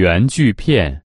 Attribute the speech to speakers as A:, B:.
A: 原锯片。